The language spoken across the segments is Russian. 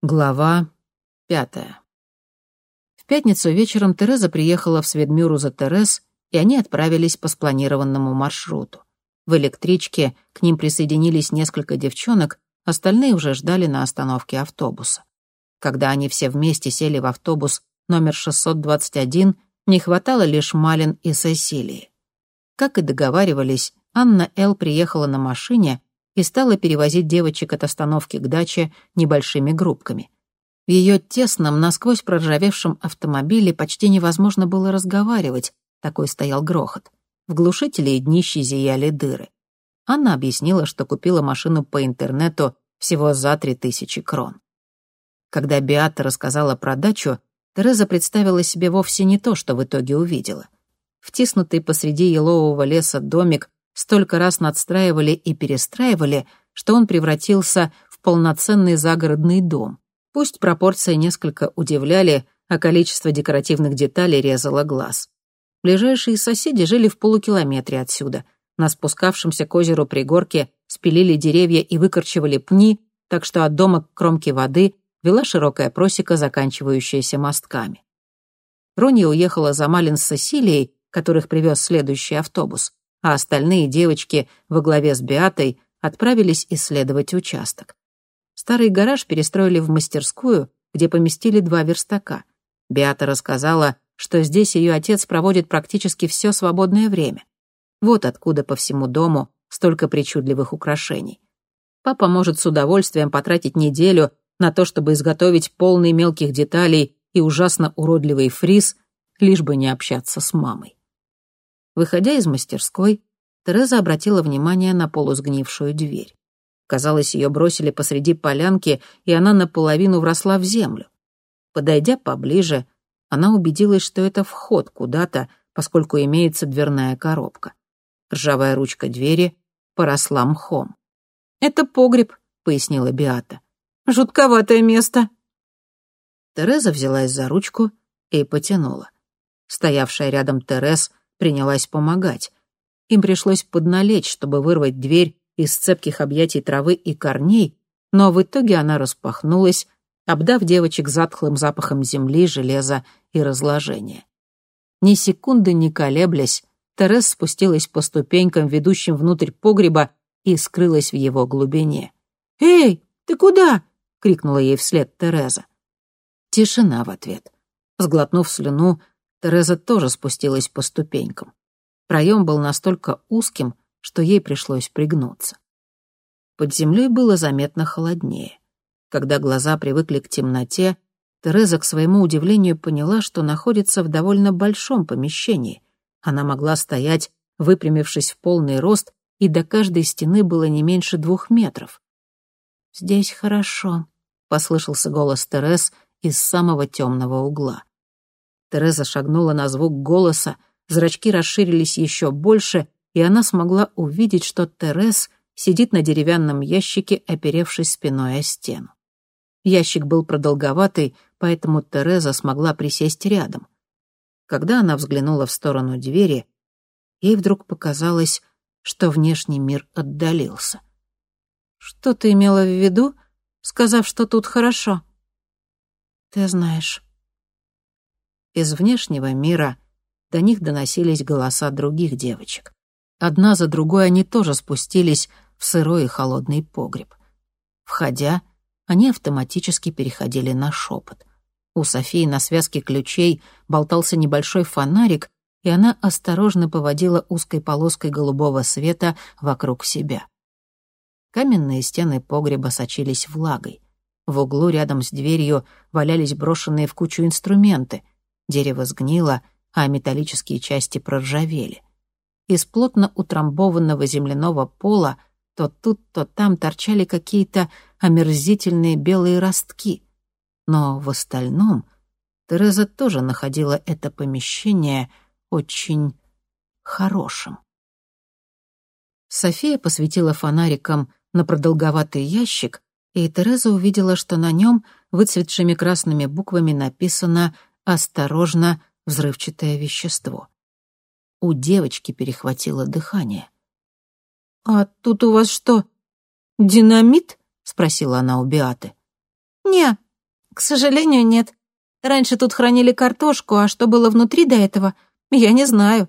Глава пятая. В пятницу вечером Тереза приехала в Сведмюру за Терез, и они отправились по спланированному маршруту. В электричке к ним присоединились несколько девчонок, остальные уже ждали на остановке автобуса. Когда они все вместе сели в автобус номер 621, не хватало лишь Малин и Сесилии. Как и договаривались, Анна Эл приехала на машине, и стала перевозить девочек от остановки к даче небольшими группками. В ее тесном, насквозь проржавевшем автомобиле почти невозможно было разговаривать, такой стоял грохот. В глушителе и днище зияли дыры. Анна объяснила, что купила машину по интернету всего за три тысячи крон. Когда Биата рассказала про дачу, Тереза представила себе вовсе не то, что в итоге увидела. Втиснутый посреди елового леса домик столько раз надстраивали и перестраивали, что он превратился в полноценный загородный дом. Пусть пропорции несколько удивляли, а количество декоративных деталей резало глаз. Ближайшие соседи жили в полукилометре отсюда. На спускавшемся к озеру пригорке спилили деревья и выкорчевали пни, так что от дома к кромке воды вела широкая просека, заканчивающаяся мостками. Ронья уехала за Малин с Сесилией, которых привез следующий автобус а остальные девочки во главе с Беатой отправились исследовать участок. Старый гараж перестроили в мастерскую, где поместили два верстака. Беата рассказала, что здесь ее отец проводит практически все свободное время. Вот откуда по всему дому столько причудливых украшений. Папа может с удовольствием потратить неделю на то, чтобы изготовить полный мелких деталей и ужасно уродливый фриз, лишь бы не общаться с мамой. Выходя из мастерской, Тереза обратила внимание на полусгнившую дверь. Казалось, ее бросили посреди полянки, и она наполовину вросла в землю. Подойдя поближе, она убедилась, что это вход куда-то, поскольку имеется дверная коробка. Ржавая ручка двери поросла мхом. «Это погреб», — пояснила Биата. «Жутковатое место». Тереза взялась за ручку и потянула. Стоявшая рядом Терез принялась помогать. Им пришлось подналечь, чтобы вырвать дверь из цепких объятий травы и корней, но в итоге она распахнулась, обдав девочек затхлым запахом земли, железа и разложения. Ни секунды не колеблясь, Терес спустилась по ступенькам, ведущим внутрь погреба, и скрылась в его глубине. «Эй, ты куда?» — крикнула ей вслед Тереза. Тишина в ответ. Сглотнув слюну, Тереза тоже спустилась по ступенькам. Проем был настолько узким, что ей пришлось пригнуться. Под землей было заметно холоднее. Когда глаза привыкли к темноте, Тереза, к своему удивлению, поняла, что находится в довольно большом помещении. Она могла стоять, выпрямившись в полный рост, и до каждой стены было не меньше двух метров. «Здесь хорошо», — послышался голос Терез из самого темного угла. Тереза шагнула на звук голоса, зрачки расширились еще больше, и она смогла увидеть, что Терез сидит на деревянном ящике, оперевшись спиной о стену. Ящик был продолговатый, поэтому Тереза смогла присесть рядом. Когда она взглянула в сторону двери, ей вдруг показалось, что внешний мир отдалился. «Что ты имела в виду, сказав, что тут хорошо?» «Ты знаешь». Из внешнего мира до них доносились голоса других девочек. Одна за другой они тоже спустились в сырой и холодный погреб. Входя, они автоматически переходили на шепот. У Софии на связке ключей болтался небольшой фонарик, и она осторожно поводила узкой полоской голубого света вокруг себя. Каменные стены погреба сочились влагой. В углу рядом с дверью валялись брошенные в кучу инструменты — Дерево сгнило, а металлические части проржавели. Из плотно утрамбованного земляного пола то тут, то там торчали какие-то омерзительные белые ростки. Но в остальном Тереза тоже находила это помещение очень хорошим. София посветила фонариком на продолговатый ящик, и Тереза увидела, что на нем выцветшими красными буквами написано осторожно взрывчатое вещество. У девочки перехватило дыхание. «А тут у вас что, динамит?» — спросила она у Биаты. «Не, «К сожалению, нет. Раньше тут хранили картошку, а что было внутри до этого, я не знаю».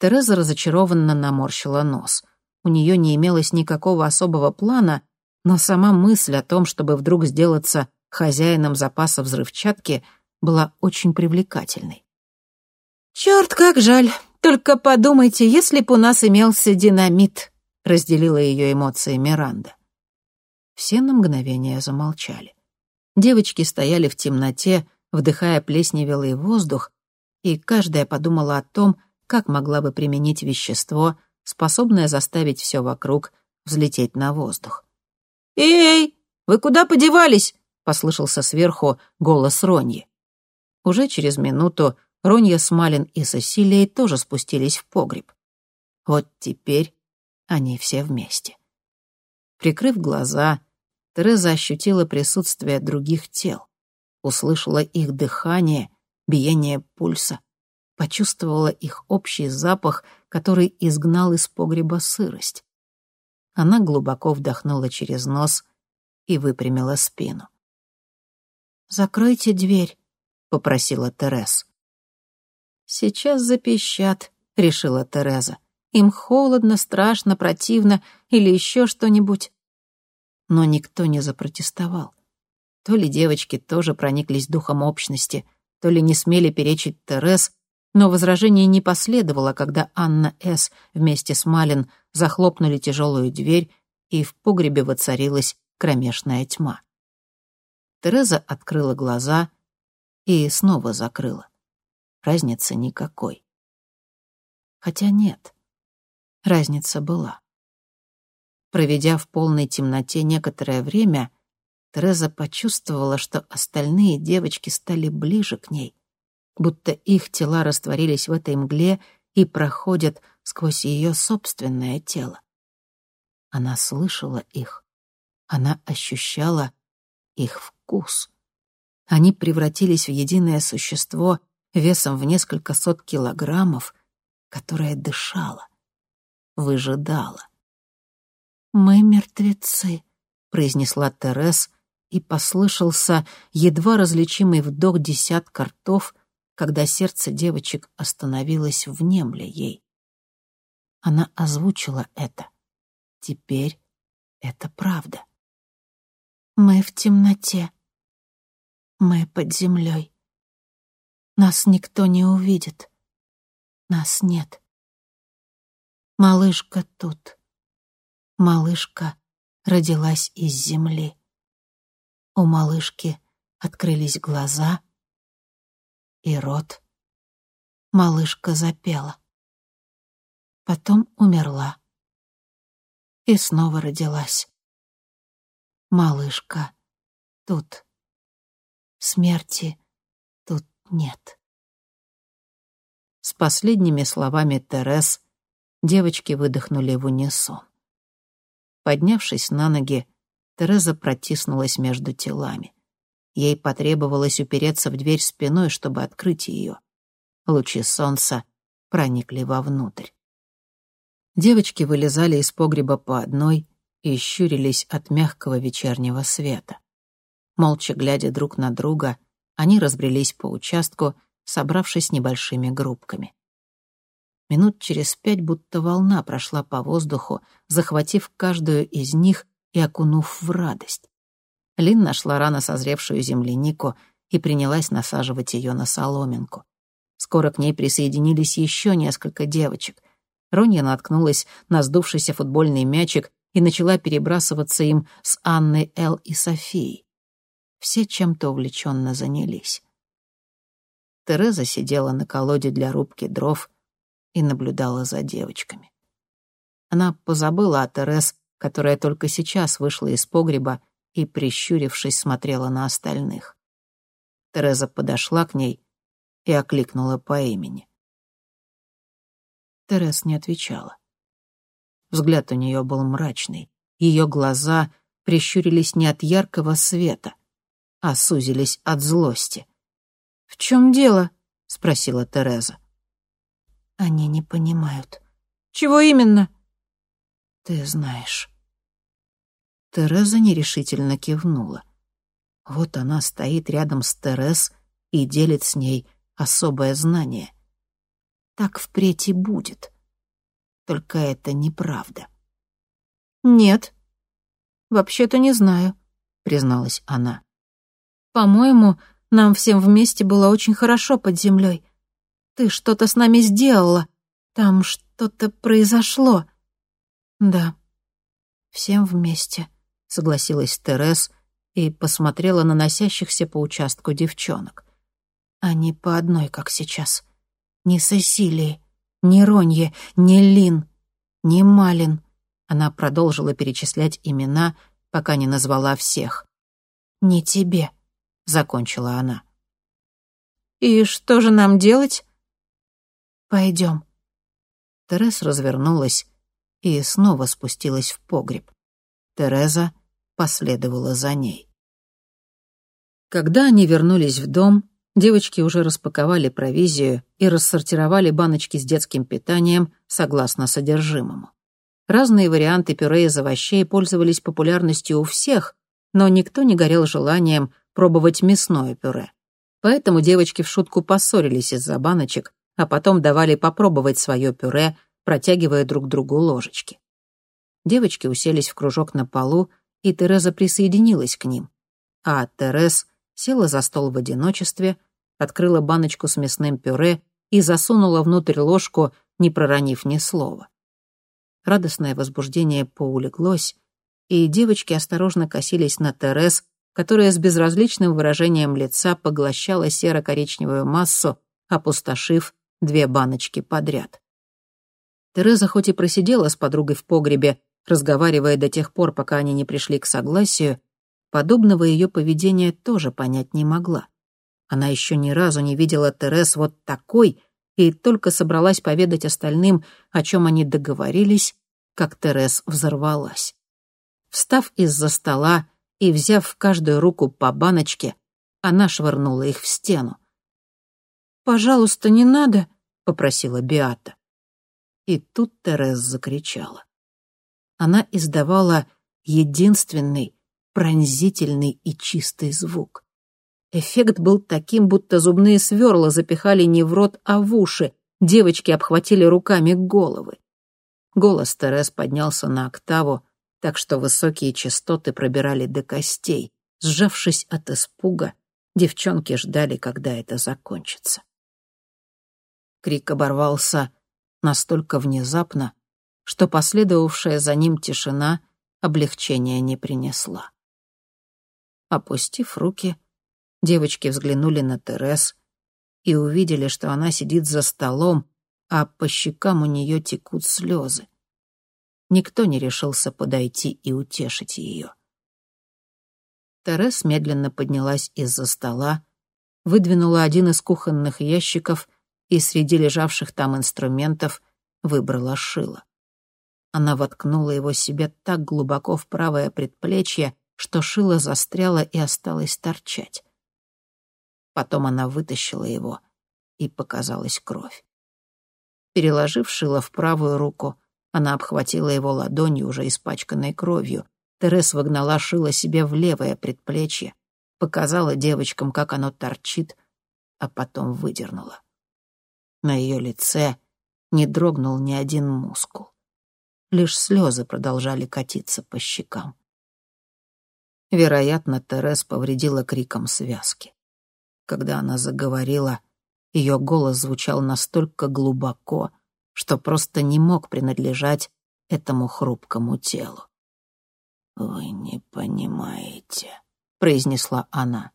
Тереза разочарованно наморщила нос. У нее не имелось никакого особого плана, но сама мысль о том, чтобы вдруг сделаться хозяином запаса взрывчатки, была очень привлекательной. «Черт, как жаль! Только подумайте, если б у нас имелся динамит!» — разделила ее эмоции Миранда. Все на мгновение замолчали. Девочки стояли в темноте, вдыхая плесневелый воздух, и каждая подумала о том, как могла бы применить вещество, способное заставить все вокруг взлететь на воздух. «Эй, вы куда подевались?» — послышался сверху голос Роньи. Уже через минуту Ронья, Смалин и Сесилией тоже спустились в погреб. Вот теперь они все вместе. Прикрыв глаза, Тереза ощутила присутствие других тел, услышала их дыхание, биение пульса, почувствовала их общий запах, который изгнал из погреба сырость. Она глубоко вдохнула через нос и выпрямила спину. «Закройте дверь», — попросила Тереза. «Сейчас запищат», — решила Тереза. «Им холодно, страшно, противно или еще что-нибудь». Но никто не запротестовал. То ли девочки тоже прониклись духом общности, то ли не смели перечить Терез, но возражение не последовало, когда Анна С. вместе с Малин захлопнули тяжелую дверь, и в погребе воцарилась кромешная тьма. Тереза открыла глаза и снова закрыла разницы никакой. Хотя нет, разница была. Проведя в полной темноте некоторое время, Тереза почувствовала, что остальные девочки стали ближе к ней, будто их тела растворились в этой мгле и проходят сквозь ее собственное тело. Она слышала их, она ощущала их вкус. Они превратились в единое существо — весом в несколько сот килограммов, которая дышала, выжидала. «Мы мертвецы», — произнесла Терес, и послышался едва различимый вдох десятка ртов, когда сердце девочек остановилось в немле ей. Она озвучила это. Теперь это правда. «Мы в темноте. Мы под землей. Нас никто не увидит. Нас нет. Малышка тут. Малышка родилась из земли. У малышки открылись глаза и рот. Малышка запела. Потом умерла. И снова родилась. Малышка тут. Смерти нет. С последними словами Терес девочки выдохнули в унисон. Поднявшись на ноги, Тереза протиснулась между телами. Ей потребовалось упереться в дверь спиной, чтобы открыть ее. Лучи солнца проникли вовнутрь. Девочки вылезали из погреба по одной и щурились от мягкого вечернего света. Молча глядя друг на друга — они разбрелись по участку, собравшись небольшими группками. Минут через пять будто волна прошла по воздуху, захватив каждую из них и окунув в радость. Лин нашла рано созревшую землянику и принялась насаживать ее на соломинку. Скоро к ней присоединились еще несколько девочек. Ронья наткнулась на сдувшийся футбольный мячик и начала перебрасываться им с Анной Эл и Софией все чем-то увлеченно занялись. Тереза сидела на колоде для рубки дров и наблюдала за девочками. Она позабыла о Терез, которая только сейчас вышла из погреба и, прищурившись, смотрела на остальных. Тереза подошла к ней и окликнула по имени. Терез не отвечала. Взгляд у нее был мрачный, ее глаза прищурились не от яркого света, а сузились от злости. «В чем дело?» — спросила Тереза. «Они не понимают». «Чего именно?» «Ты знаешь». Тереза нерешительно кивнула. Вот она стоит рядом с Терес и делит с ней особое знание. Так впредь и будет. Только это неправда. «Нет, вообще-то не знаю», — призналась она. «По-моему, нам всем вместе было очень хорошо под землей. Ты что-то с нами сделала. Там что-то произошло». «Да, всем вместе», — согласилась Терес и посмотрела на носящихся по участку девчонок. Они по одной, как сейчас. Ни Сесилии, ни Ронье, ни Лин, ни Малин. Она продолжила перечислять имена, пока не назвала всех. «Не тебе», — закончила она. «И что же нам делать?» «Пойдем». Тереза развернулась и снова спустилась в погреб. Тереза последовала за ней. Когда они вернулись в дом, девочки уже распаковали провизию и рассортировали баночки с детским питанием согласно содержимому. Разные варианты пюре из овощей пользовались популярностью у всех, но никто не горел желанием пробовать мясное пюре. Поэтому девочки в шутку поссорились из-за баночек, а потом давали попробовать свое пюре, протягивая друг другу ложечки. Девочки уселись в кружок на полу, и Тереза присоединилась к ним. А Терез села за стол в одиночестве, открыла баночку с мясным пюре и засунула внутрь ложку, не проронив ни слова. Радостное возбуждение поулеглось, и девочки осторожно косились на Терез, которая с безразличным выражением лица поглощала серо-коричневую массу, опустошив две баночки подряд. Тереза хоть и просидела с подругой в погребе, разговаривая до тех пор, пока они не пришли к согласию, подобного ее поведения тоже понять не могла. Она еще ни разу не видела Терез вот такой и только собралась поведать остальным, о чем они договорились, как Терез взорвалась. Встав из-за стола и взяв в каждую руку по баночке, она швырнула их в стену. «Пожалуйста, не надо», — попросила Биата. И тут Терез закричала. Она издавала единственный, пронзительный и чистый звук. Эффект был таким, будто зубные сверла запихали не в рот, а в уши. Девочки обхватили руками головы. Голос Терес поднялся на октаву, так что высокие частоты пробирали до костей. Сжавшись от испуга, девчонки ждали, когда это закончится. Крик оборвался настолько внезапно, что последовавшая за ним тишина облегчения не принесла. Опустив руки, девочки взглянули на Терес и увидели, что она сидит за столом, а по щекам у нее текут слезы. Никто не решился подойти и утешить ее. Терес медленно поднялась из-за стола, выдвинула один из кухонных ящиков и среди лежавших там инструментов выбрала шило. Она воткнула его себе так глубоко в правое предплечье, что шило застряло и осталось торчать. Потом она вытащила его, и показалась кровь. Переложив шило в правую руку, она обхватила его ладонью, уже испачканной кровью. Терес выгнала шило себе в левое предплечье, показала девочкам, как оно торчит, а потом выдернула. На ее лице не дрогнул ни один мускул. Лишь слезы продолжали катиться по щекам. Вероятно, Терес повредила криком связки. Когда она заговорила, ее голос звучал настолько глубоко, что просто не мог принадлежать этому хрупкому телу. «Вы не понимаете», — произнесла она.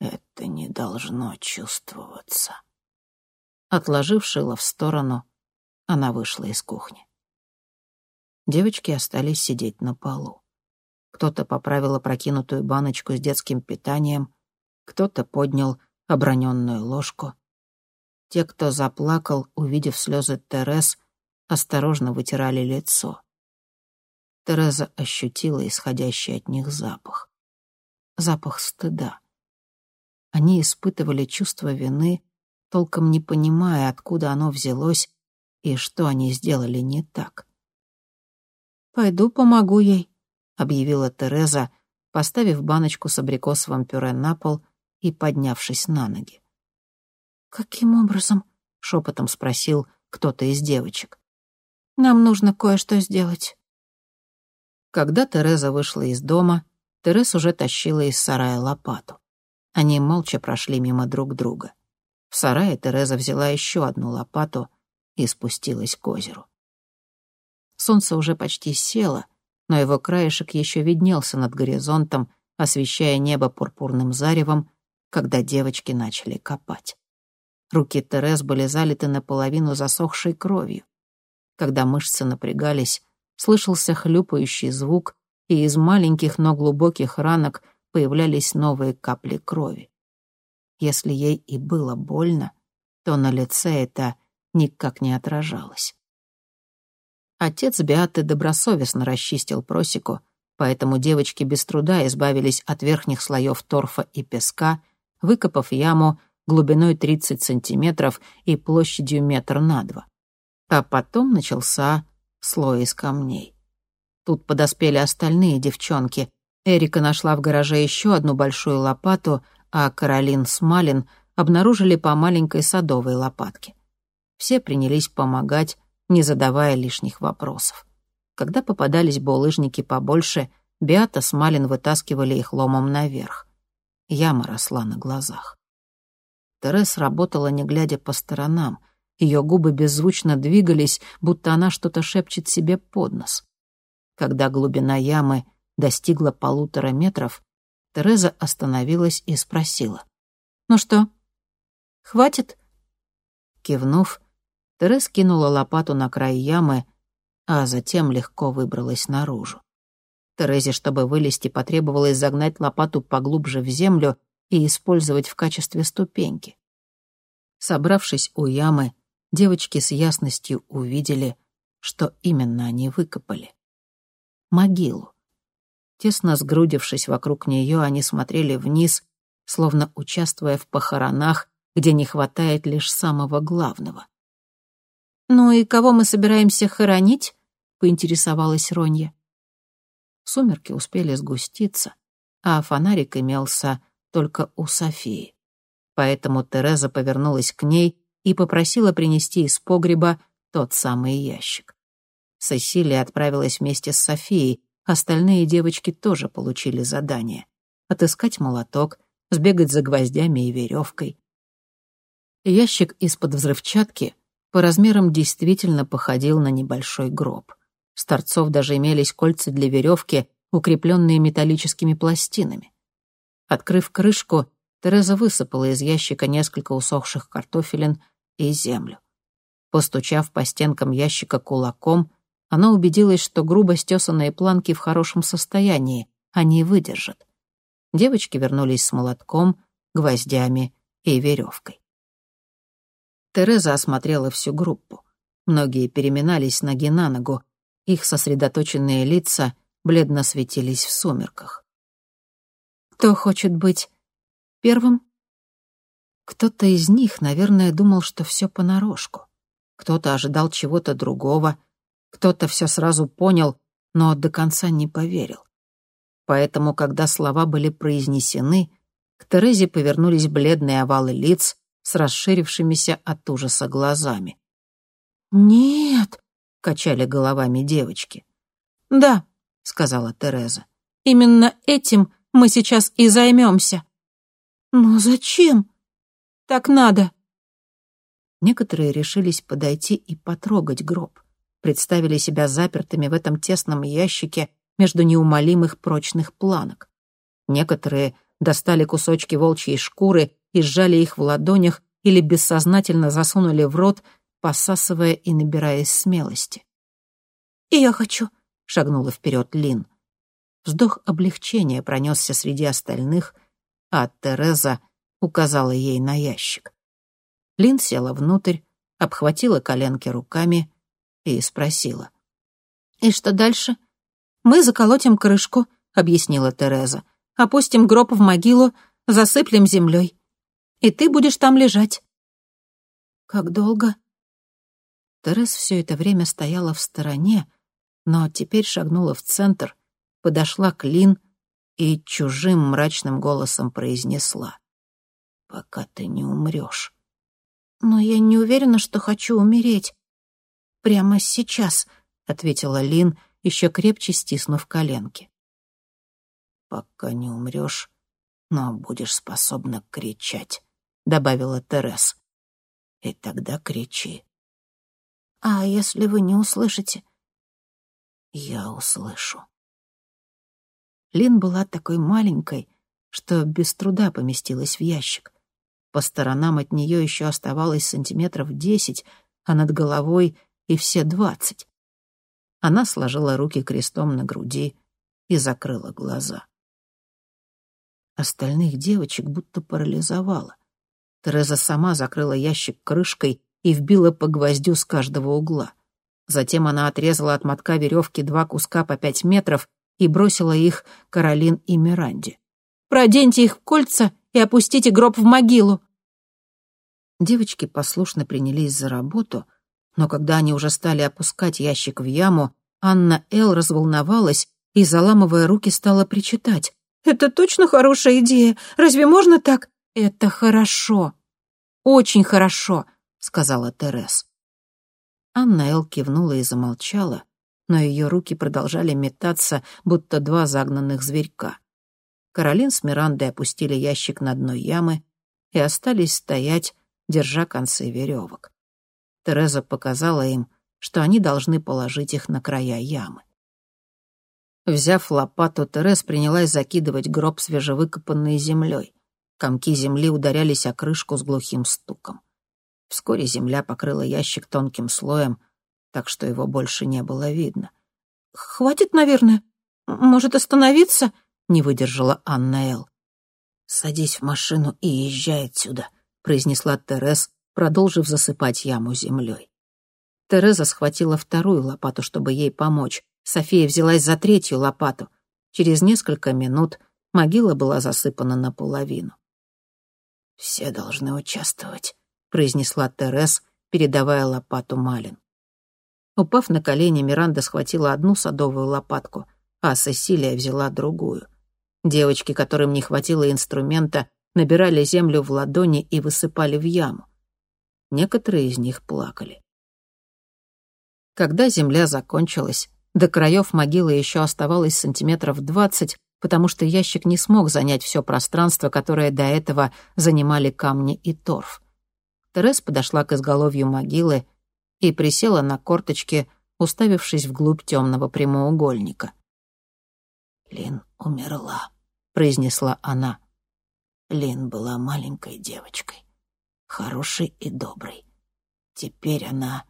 «Это не должно чувствоваться». Отложив шило в сторону, она вышла из кухни. Девочки остались сидеть на полу. Кто-то поправил опрокинутую баночку с детским питанием, кто-то поднял оброненную ложку. Те, кто заплакал, увидев слезы Терес, осторожно вытирали лицо. Тереза ощутила исходящий от них запах. Запах стыда. Они испытывали чувство вины, толком не понимая, откуда оно взялось и что они сделали не так. «Пойду помогу ей», — объявила Тереза, поставив баночку с абрикосовым пюре на пол и поднявшись на ноги. «Каким образом?» — шепотом спросил кто-то из девочек. «Нам нужно кое-что сделать». Когда Тереза вышла из дома, Терез уже тащила из сарая лопату. Они молча прошли мимо друг друга. В сарае Тереза взяла еще одну лопату и спустилась к озеру. Солнце уже почти село, но его краешек еще виднелся над горизонтом, освещая небо пурпурным заревом, когда девочки начали копать. Руки Терез были залиты наполовину засохшей кровью. Когда мышцы напрягались, слышался хлюпающий звук, и из маленьких, но глубоких ранок появлялись новые капли крови. Если ей и было больно, то на лице это никак не отражалось. Отец Беаты добросовестно расчистил просеку, поэтому девочки без труда избавились от верхних слоев торфа и песка, выкопав яму глубиной 30 сантиметров и площадью метр на два. А потом начался слой из камней. Тут подоспели остальные девчонки. Эрика нашла в гараже еще одну большую лопату, а Каролин с Малин обнаружили по маленькой садовой лопатке. Все принялись помогать, не задавая лишних вопросов. Когда попадались булыжники побольше, Беата с Малин вытаскивали их ломом наверх. Яма росла на глазах. Терес работала, не глядя по сторонам. Ее губы беззвучно двигались, будто она что-то шепчет себе под нос. Когда глубина ямы достигла полутора метров, Тереза остановилась и спросила. «Ну что, хватит?» Кивнув, Терез кинула лопату на край ямы, а затем легко выбралась наружу. Терезе, чтобы вылезти, потребовалось загнать лопату поглубже в землю и использовать в качестве ступеньки. Собравшись у ямы, девочки с ясностью увидели, что именно они выкопали. Могилу. Тесно сгрудившись вокруг нее, они смотрели вниз, словно участвуя в похоронах, где не хватает лишь самого главного. «Ну и кого мы собираемся хоронить?» — поинтересовалась Ронья. Сумерки успели сгуститься, а фонарик имелся только у Софии. Поэтому Тереза повернулась к ней и попросила принести из погреба тот самый ящик. Сесилия отправилась вместе с Софией, остальные девочки тоже получили задание — отыскать молоток, сбегать за гвоздями и веревкой. Ящик из-под взрывчатки по размерам действительно походил на небольшой гроб. С торцов даже имелись кольца для веревки, укрепленные металлическими пластинами. Открыв крышку, Тереза высыпала из ящика несколько усохших картофелин и землю. Постучав по стенкам ящика кулаком, она убедилась, что грубо стесанные планки в хорошем состоянии, они выдержат. Девочки вернулись с молотком, гвоздями и веревкой. Тереза осмотрела всю группу. Многие переминались ноги на ногу, их сосредоточенные лица бледно светились в сумерках. Кто хочет быть первым? Кто-то из них, наверное, думал, что все понарошку. Кто-то ожидал чего-то другого, кто-то все сразу понял, но до конца не поверил. Поэтому, когда слова были произнесены, к Терезе повернулись бледные овалы лиц с расширившимися от ужаса глазами. «Нет», — качали головами девочки. «Да», — сказала Тереза, — «именно этим мы сейчас и займемся. Но зачем? Так надо. Некоторые решились подойти и потрогать гроб. Представили себя запертыми в этом тесном ящике между неумолимых прочных планок. Некоторые достали кусочки волчьей шкуры и сжали их в ладонях или бессознательно засунули в рот, посасывая и набираясь смелости. «И я хочу», — шагнула вперед Лин. Вздох облегчения пронесся среди остальных, а Тереза указала ей на ящик. Лин села внутрь, обхватила коленки руками и спросила. «И что дальше?» «Мы заколотим крышку», — объяснила Тереза. «Опустим гроб в могилу, засыплем землей. И ты будешь там лежать». «Как долго?» Тереза все это время стояла в стороне, но теперь шагнула в центр, подошла к Лин и чужим мрачным голосом произнесла. «Пока ты не умрешь». «Но я не уверена, что хочу умереть. Прямо сейчас», — ответила Лин, еще крепче стиснув коленки. «Пока не умрешь, но будешь способна кричать», — добавила Терес. «И тогда кричи». «А если вы не услышите?» «Я услышу». Лин была такой маленькой, что без труда поместилась в ящик. По сторонам от нее еще оставалось сантиметров десять, а над головой и все двадцать. Она сложила руки крестом на груди и закрыла глаза. Остальных девочек будто парализовала. Тереза сама закрыла ящик крышкой и вбила по гвоздю с каждого угла. Затем она отрезала от мотка веревки два куска по пять метров и бросила их Каролин и Миранде. «Проденьте их в кольца и опустите гроб в могилу!» Девочки послушно принялись за работу, но когда они уже стали опускать ящик в яму, Анна Эл разволновалась и, заламывая руки, стала причитать. «Это точно хорошая идея? Разве можно так?» «Это хорошо. Очень хорошо», — сказала Терес. Анна Эл кивнула и замолчала, но ее руки продолжали метаться, будто два загнанных зверька. Каролин с Мирандой опустили ящик на дно ямы и остались стоять, держа концы веревок. Тереза показала им, что они должны положить их на края ямы. Взяв лопату, Терез принялась закидывать гроб свежевыкопанной землей. Комки земли ударялись о крышку с глухим стуком. Вскоре земля покрыла ящик тонким слоем, так что его больше не было видно. «Хватит, наверное. Может, остановиться?» — не выдержала Анна Эл. «Садись в машину и езжай отсюда», — произнесла Терез, продолжив засыпать яму землей. Тереза схватила вторую лопату, чтобы ей помочь. София взялась за третью лопату. Через несколько минут могила была засыпана наполовину. «Все должны участвовать», — произнесла Терез, передавая лопату Малин. Упав на колени, Миранда схватила одну садовую лопатку, а Сесилия взяла другую. Девочки, которым не хватило инструмента, набирали землю в ладони и высыпали в яму. Некоторые из них плакали. Когда земля закончилась, до краев могилы еще оставалось сантиметров двадцать, потому что ящик не смог занять все пространство, которое до этого занимали камни и торф. Терес подошла к изголовью могилы и присела на корточки, уставившись вглубь темного прямоугольника. «Лин умерла», — произнесла она. Лин была маленькой девочкой, хорошей и доброй. Теперь она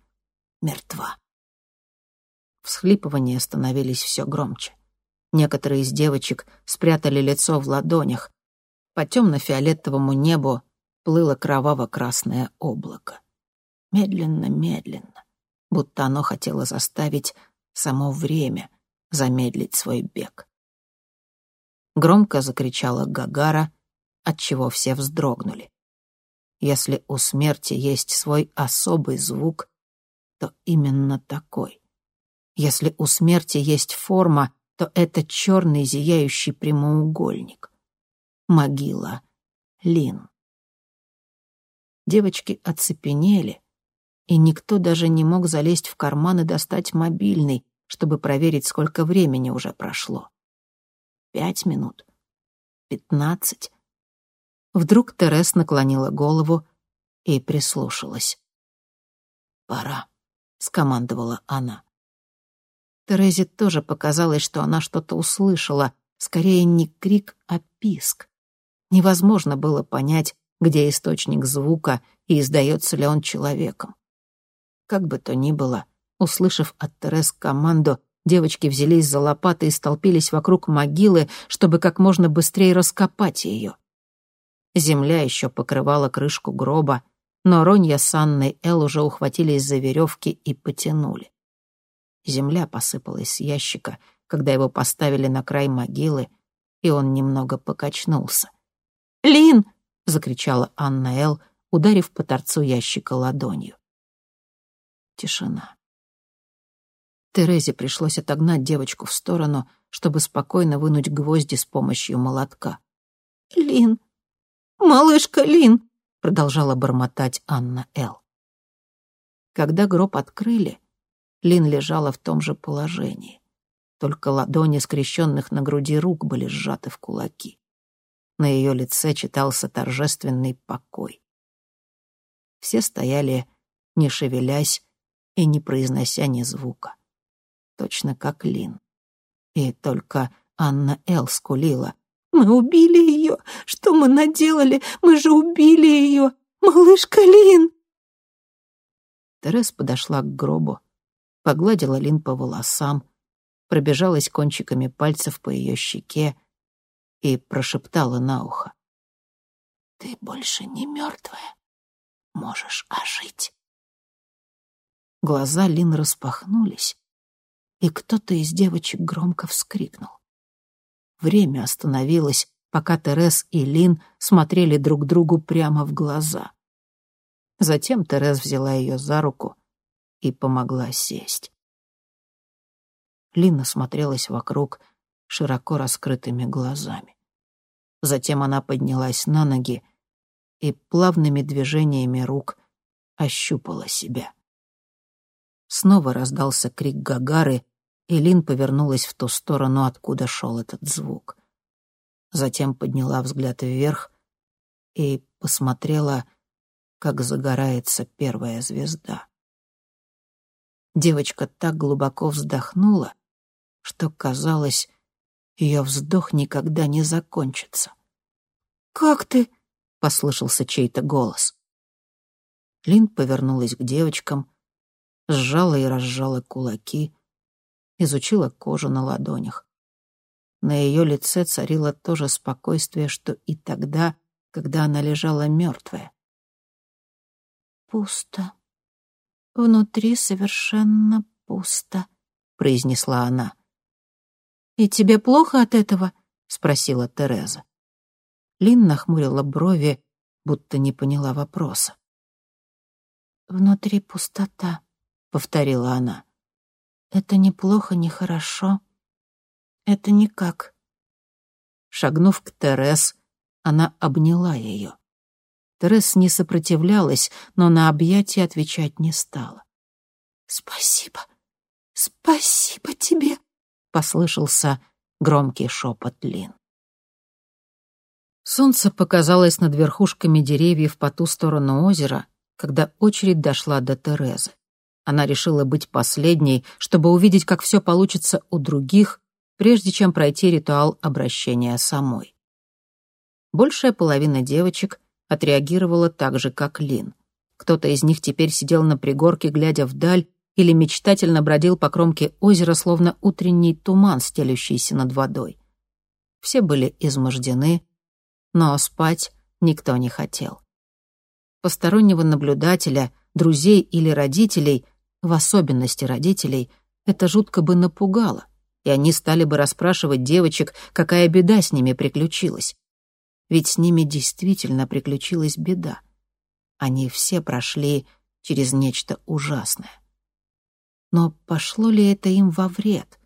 мертва. Всхлипывания становились все громче. Некоторые из девочек спрятали лицо в ладонях. По темно-фиолетовому небу плыло кроваво-красное облако. Медленно-медленно, будто оно хотело заставить само время замедлить свой бег. Громко закричала Гагара, отчего все вздрогнули. Если у смерти есть свой особый звук, то именно такой. Если у смерти есть форма, то это черный зияющий прямоугольник. Могила Лин. Девочки оцепенели, и никто даже не мог залезть в карман и достать мобильный, чтобы проверить, сколько времени уже прошло. Пять минут. Пятнадцать. Вдруг Терес наклонила голову и прислушалась. «Пора», — скомандовала она. Терезе тоже показалось, что она что-то услышала, скорее не крик, а писк. Невозможно было понять, где источник звука и издается ли он человеком. Как бы то ни было, услышав от Терес команду, девочки взялись за лопаты и столпились вокруг могилы, чтобы как можно быстрее раскопать ее. Земля еще покрывала крышку гроба, но Ронья с Анной Эл уже ухватились за веревки и потянули. Земля посыпалась с ящика, когда его поставили на край могилы, и он немного покачнулся. «Лин!» — закричала Анна Эл, ударив по торцу ящика ладонью. Тишина. Терезе пришлось отогнать девочку в сторону, чтобы спокойно вынуть гвозди с помощью молотка. «Лин! Малышка Лин!» — продолжала бормотать Анна Эл. Когда гроб открыли, Лин лежала в том же положении. Только ладони скрещенных на груди рук были сжаты в кулаки. На ее лице читался торжественный покой. Все стояли, не шевелясь и не произнося ни звука. Точно как Лин. И только Анна Эл скулила. «Мы убили ее! Что мы наделали? Мы же убили ее! Малышка Лин!» Терес подошла к гробу, погладила Лин по волосам, пробежалась кончиками пальцев по ее щеке и прошептала на ухо. «Ты больше не мертвая, можешь ожить». Глаза Лин распахнулись, и кто-то из девочек громко вскрикнул. Время остановилось, пока Терес и Лин смотрели друг другу прямо в глаза. Затем Терес взяла ее за руку и помогла сесть. Лина смотрелась вокруг широко раскрытыми глазами. Затем она поднялась на ноги и плавными движениями рук ощупала себя. Снова раздался крик Гагары, и Лин повернулась в ту сторону, откуда шел этот звук. Затем подняла взгляд вверх и посмотрела, как загорается первая звезда. Девочка так глубоко вздохнула, что, казалось, ее вздох никогда не закончится. «Как ты?» — послышался чей-то голос. Лин повернулась к девочкам, сжала и разжала кулаки, изучила кожу на ладонях. На ее лице царило то же спокойствие, что и тогда, когда она лежала мертвая. «Пусто. Внутри совершенно пусто», — произнесла она. «И тебе плохо от этого?» — спросила Тереза. Лин нахмурила брови, будто не поняла вопроса. «Внутри пустота», — повторила она. «Это неплохо, не хорошо. Это никак». Шагнув к Терез, она обняла ее. Терез не сопротивлялась, но на объятие отвечать не стала. «Спасибо, спасибо тебе», — послышался громкий шепот Лин. Солнце показалось над верхушками деревьев по ту сторону озера, когда очередь дошла до Терезы. Она решила быть последней, чтобы увидеть, как все получится у других, прежде чем пройти ритуал обращения самой. Большая половина девочек отреагировала так же, как Лин. Кто-то из них теперь сидел на пригорке, глядя вдаль, или мечтательно бродил по кромке озера, словно утренний туман, стелющийся над водой. Все были измождены, но спать никто не хотел. Постороннего наблюдателя, друзей или родителей, в особенности родителей, это жутко бы напугало, и они стали бы расспрашивать девочек, какая беда с ними приключилась. Ведь с ними действительно приключилась беда. Они все прошли через нечто ужасное. Но пошло ли это им во вред?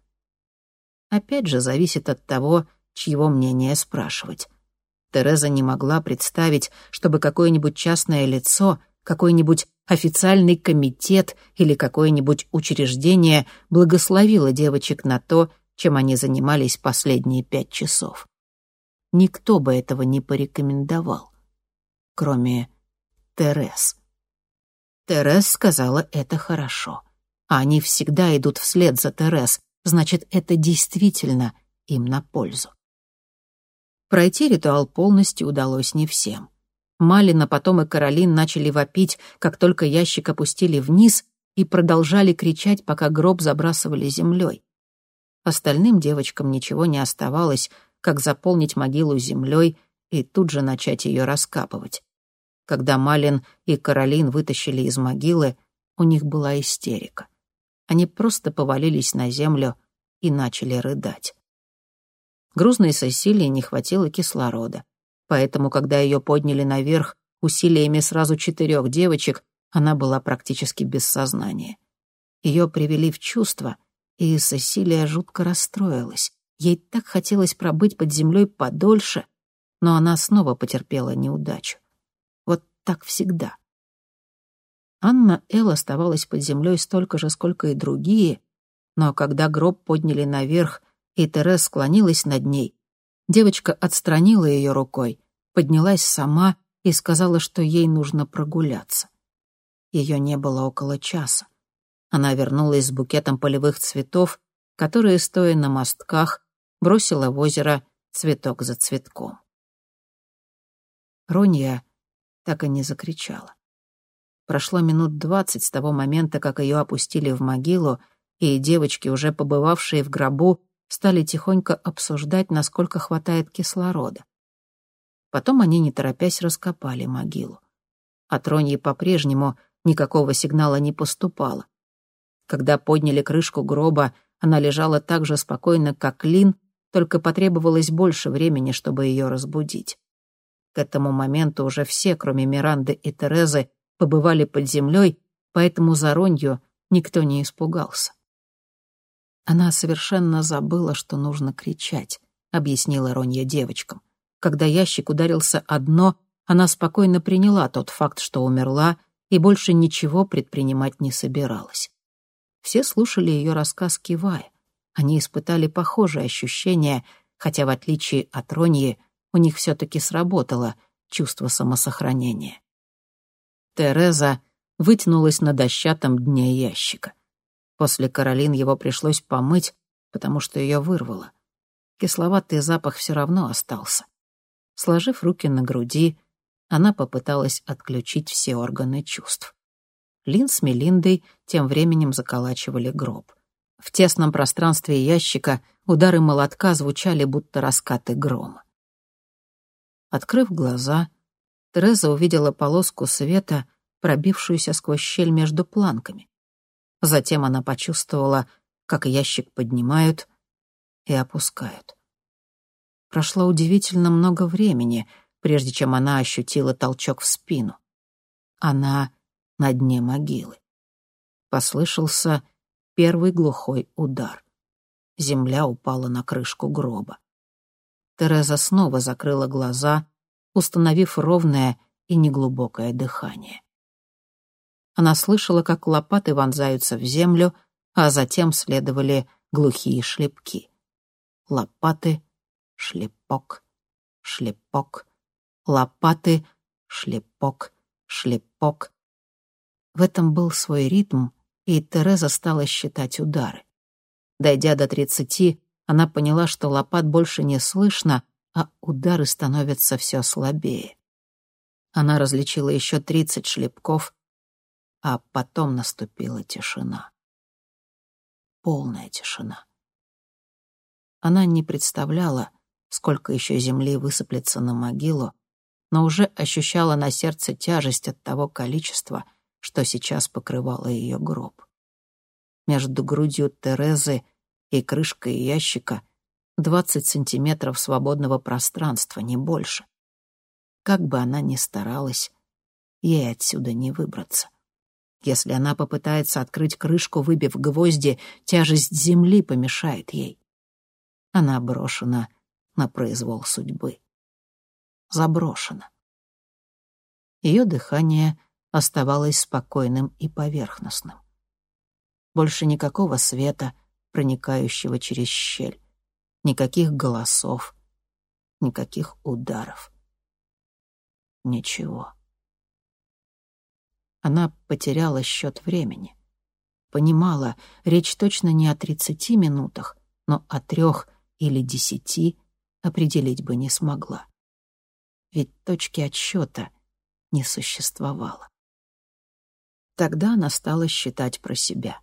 Опять же, зависит от того, чьего мнения спрашивать. Тереза не могла представить, чтобы какое-нибудь частное лицо, какой-нибудь официальный комитет или какое-нибудь учреждение благословило девочек на то, чем они занимались последние пять часов. Никто бы этого не порекомендовал, кроме Терез. Терез сказала это хорошо а они всегда идут вслед за Терес, значит, это действительно им на пользу. Пройти ритуал полностью удалось не всем. Малина, потом и Каролин начали вопить, как только ящик опустили вниз, и продолжали кричать, пока гроб забрасывали землей. Остальным девочкам ничего не оставалось, как заполнить могилу землей и тут же начать ее раскапывать. Когда Малин и Каролин вытащили из могилы, у них была истерика. Они просто повалились на землю и начали рыдать. Грузной Сесилии не хватило кислорода, поэтому, когда ее подняли наверх усилиями сразу четырех девочек, она была практически без сознания. Ее привели в чувство, и Сесилия жутко расстроилась. Ей так хотелось пробыть под землей подольше, но она снова потерпела неудачу. Вот так всегда. Анна Эл оставалась под землей столько же, сколько и другие, но когда гроб подняли наверх, и Терес склонилась над ней, девочка отстранила ее рукой, поднялась сама и сказала, что ей нужно прогуляться. Ее не было около часа. Она вернулась с букетом полевых цветов, которые, стоя на мостках, бросила в озеро цветок за цветком. Ронья так и не закричала. Прошло минут двадцать с того момента, как ее опустили в могилу, и девочки, уже побывавшие в гробу, стали тихонько обсуждать, насколько хватает кислорода. Потом они, не торопясь, раскопали могилу. От Роньи по-прежнему никакого сигнала не поступало. Когда подняли крышку гроба, она лежала так же спокойно, как Лин, только потребовалось больше времени, чтобы ее разбудить. К этому моменту уже все, кроме Миранды и Терезы, побывали под землей, поэтому за Ронью никто не испугался. Она совершенно забыла, что нужно кричать, объяснила Ронья девочкам. Когда ящик ударился о дно, она спокойно приняла тот факт, что умерла, и больше ничего предпринимать не собиралась. Все слушали ее рассказ, кивая. Они испытали похожие ощущения, хотя, в отличие от Роньи, у них все-таки сработало чувство самосохранения. Тереза вытянулась на дощатом дне ящика. После Каролин его пришлось помыть, потому что ее вырвало. Кисловатый запах все равно остался. Сложив руки на груди, она попыталась отключить все органы чувств. Лин с Мелиндой тем временем заколачивали гроб. В тесном пространстве ящика удары молотка звучали, будто раскаты грома. Открыв глаза, Тереза увидела полоску света, пробившуюся сквозь щель между планками. Затем она почувствовала, как ящик поднимают и опускают. Прошло удивительно много времени, прежде чем она ощутила толчок в спину. Она на дне могилы. Послышался первый глухой удар. Земля упала на крышку гроба. Тереза снова закрыла глаза, установив ровное и неглубокое дыхание. Она слышала, как лопаты вонзаются в землю, а затем следовали глухие шлепки. Лопаты, шлепок, шлепок, лопаты, шлепок, шлепок. В этом был свой ритм, и Тереза стала считать удары. Дойдя до тридцати, она поняла, что лопат больше не слышно, а удары становятся все слабее. Она различила еще тридцать шлепков, а потом наступила тишина. Полная тишина. Она не представляла, сколько еще земли высыплется на могилу, но уже ощущала на сердце тяжесть от того количества, что сейчас покрывало ее гроб. Между грудью Терезы и крышкой ящика двадцать сантиметров свободного пространства, не больше. Как бы она ни старалась, ей отсюда не выбраться. Если она попытается открыть крышку, выбив гвозди, тяжесть земли помешает ей. Она брошена на произвол судьбы. Заброшена. Ее дыхание оставалось спокойным и поверхностным. Больше никакого света, проникающего через щель, никаких голосов, никаких ударов. Ничего. Она потеряла счет времени. Понимала, речь точно не о тридцати минутах, но о трех или десяти определить бы не смогла. Ведь точки отсчета не существовало. Тогда она стала считать про себя.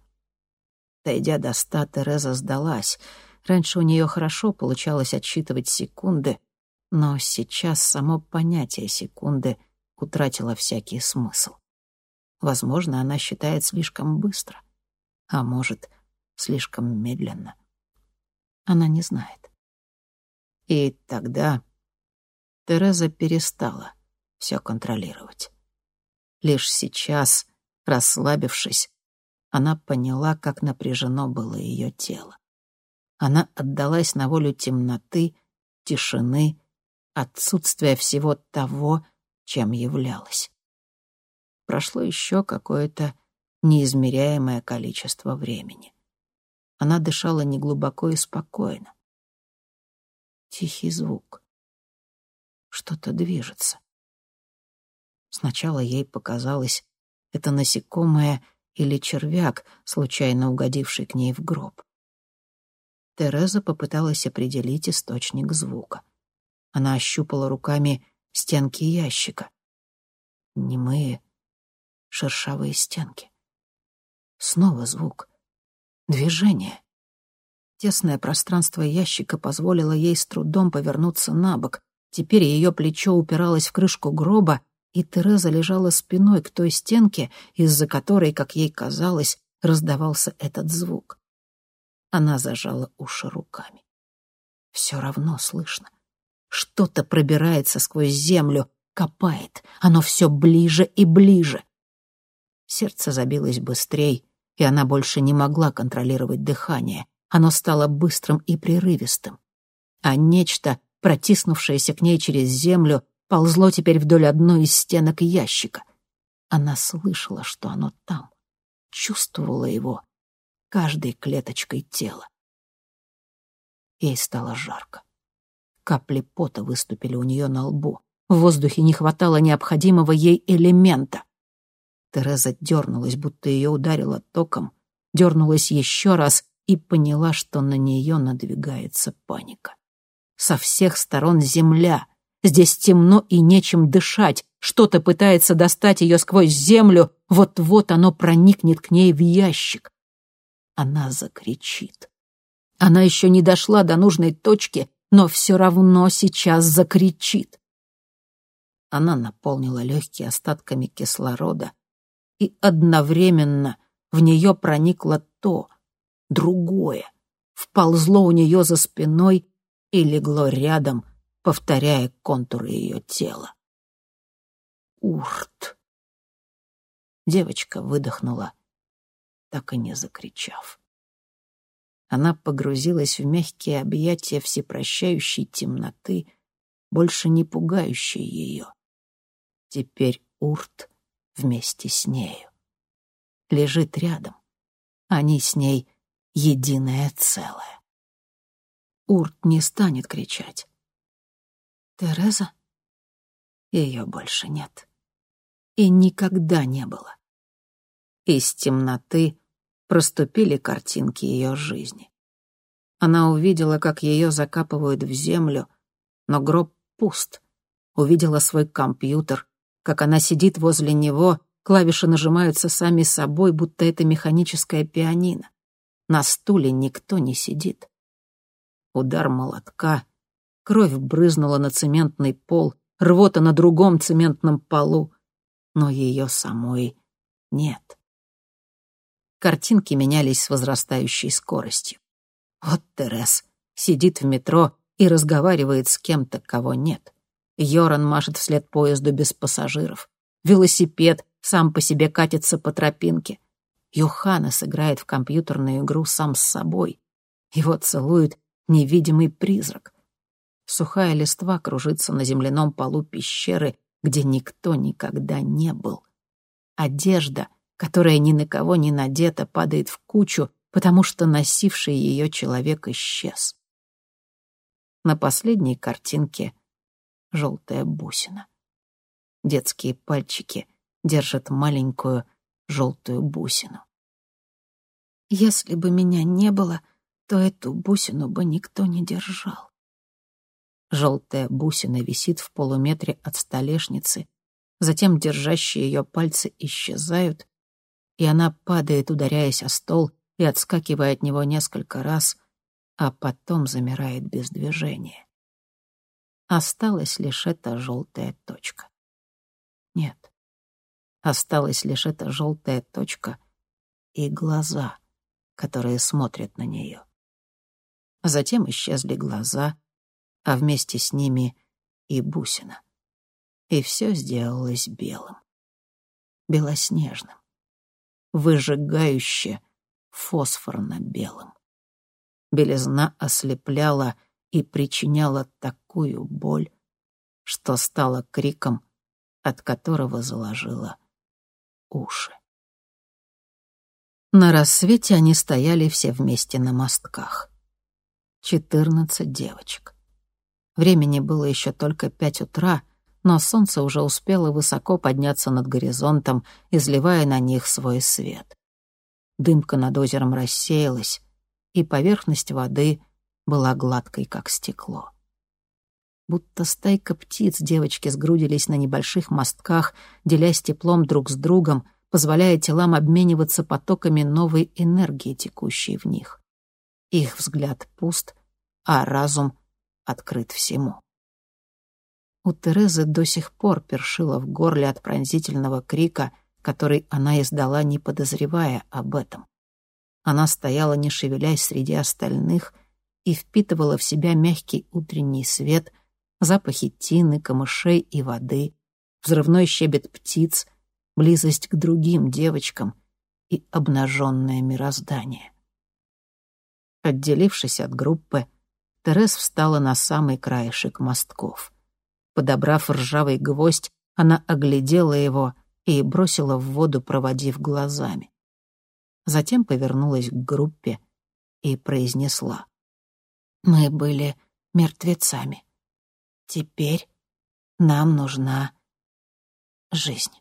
Дойдя до ста, Тереза сдалась. Раньше у нее хорошо получалось отсчитывать секунды, но сейчас само понятие секунды утратило всякий смысл. Возможно, она считает слишком быстро, а может, слишком медленно. Она не знает. И тогда Тереза перестала все контролировать. Лишь сейчас, расслабившись, она поняла, как напряжено было ее тело. Она отдалась на волю темноты, тишины, отсутствия всего того, чем являлась. Прошло еще какое-то неизмеряемое количество времени. Она дышала неглубоко и спокойно. Тихий звук. Что-то движется. Сначала ей показалось, это насекомое или червяк, случайно угодивший к ней в гроб. Тереза попыталась определить источник звука. Она ощупала руками стенки ящика. Немые, шершавые стенки. Снова звук. Движение. Тесное пространство ящика позволило ей с трудом повернуться на бок. Теперь ее плечо упиралось в крышку гроба, и Тереза лежала спиной к той стенке, из-за которой, как ей казалось, раздавался этот звук. Она зажала уши руками. Все равно слышно. Что-то пробирается сквозь землю, копает. Оно все ближе и ближе. Сердце забилось быстрее, и она больше не могла контролировать дыхание. Оно стало быстрым и прерывистым. А нечто, протиснувшееся к ней через землю, ползло теперь вдоль одной из стенок ящика. Она слышала, что оно там, чувствовала его каждой клеточкой тела. Ей стало жарко. Капли пота выступили у нее на лбу. В воздухе не хватало необходимого ей элемента. Тереза дернулась, будто ее ударило током, дернулась еще раз и поняла, что на нее надвигается паника. Со всех сторон земля. Здесь темно и нечем дышать. Что-то пытается достать ее сквозь землю. Вот-вот оно проникнет к ней в ящик. Она закричит. Она еще не дошла до нужной точки, но все равно сейчас закричит. Она наполнила легкие остатками кислорода, и одновременно в нее проникло то, другое, вползло у нее за спиной и легло рядом, повторяя контуры ее тела. Урт. Девочка выдохнула, так и не закричав. Она погрузилась в мягкие объятия всепрощающей темноты, больше не пугающей ее. Теперь Урт вместе с нею. Лежит рядом. Они с ней единое целое. Урт не станет кричать. «Тереза?» Ее больше нет. И никогда не было. Из темноты проступили картинки ее жизни. Она увидела, как ее закапывают в землю, но гроб пуст. Увидела свой компьютер, как она сидит возле него, клавиши нажимаются сами собой, будто это механическое пианино. На стуле никто не сидит. Удар молотка, кровь брызнула на цементный пол, рвота на другом цементном полу, но ее самой нет. Картинки менялись с возрастающей скоростью. Вот Терес сидит в метро и разговаривает с кем-то, кого нет. Йоран машет вслед поезду без пассажиров. Велосипед сам по себе катится по тропинке. Йоханнес играет в компьютерную игру сам с собой. Его целует невидимый призрак. Сухая листва кружится на земляном полу пещеры, где никто никогда не был. Одежда, которая ни на кого не надета, падает в кучу, потому что носивший ее человек исчез. На последней картинке желтая бусина. Детские пальчики держат маленькую желтую бусину. Если бы меня не было, то эту бусину бы никто не держал. Желтая бусина висит в полуметре от столешницы, затем держащие ее пальцы исчезают, и она падает, ударяясь о стол и отскакивая от него несколько раз, а потом замирает без движения. Осталась лишь эта желтая точка. Нет, осталась лишь эта желтая точка и глаза, которые смотрят на нее. Затем исчезли глаза, а вместе с ними и бусина. И все сделалось белым, белоснежным, выжигающе фосфорно-белым. Белизна ослепляла и причиняла такую боль, что стала криком, от которого заложила уши. На рассвете они стояли все вместе на мостках. Четырнадцать девочек. Времени было еще только пять утра, но солнце уже успело высоко подняться над горизонтом, изливая на них свой свет. Дымка над озером рассеялась, и поверхность воды была гладкой, как стекло. Будто стайка птиц девочки сгрудились на небольших мостках, делясь теплом друг с другом — позволяя телам обмениваться потоками новой энергии, текущей в них. Их взгляд пуст, а разум открыт всему. У Терезы до сих пор першило в горле от пронзительного крика, который она издала, не подозревая об этом. Она стояла, не шевелясь среди остальных, и впитывала в себя мягкий утренний свет, запахи тины, камышей и воды, взрывной щебет птиц — близость к другим девочкам и обнаженное мироздание. Отделившись от группы, Терес встала на самый краешек мостков. Подобрав ржавый гвоздь, она оглядела его и бросила в воду, проводив глазами. Затем повернулась к группе и произнесла. «Мы были мертвецами. Теперь нам нужна жизнь».